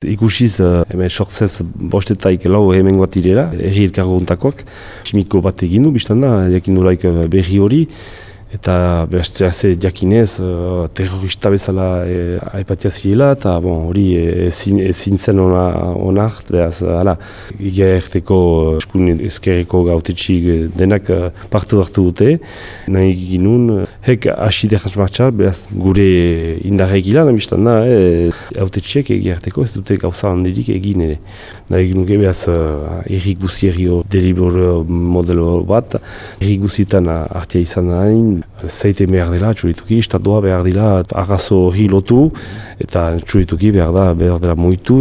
Ikusiz, uh, hemen sortzez bostetaik lau hemen bat irela, erri elkargo untakoak. Kimiko bat egin du, biztan da, jakin nolaik berri hori. Eta bestia ze jakinez, uh, terrorista bezala e, aipatia zirela, eta bon, hori ezin, ezin zen onar, behaz, hala, igerteko eskun ezkerreko gautetxik denak uh, parte hartu dute. Nahi ginun, hek hasi deraz martxar, behaz, gure indarra egilan, biztan da, e, autetxiek egerteko ez dute gauza handirik egin ere. Nahi ginun, behaz, uh, erri guzierio delibor modelo bat, erri guzietan artia izan nahin, zeite behar dela, txurituki, estatua behar dela, arrazo hori lotu, eta txurituki behar da, behar dela moitu.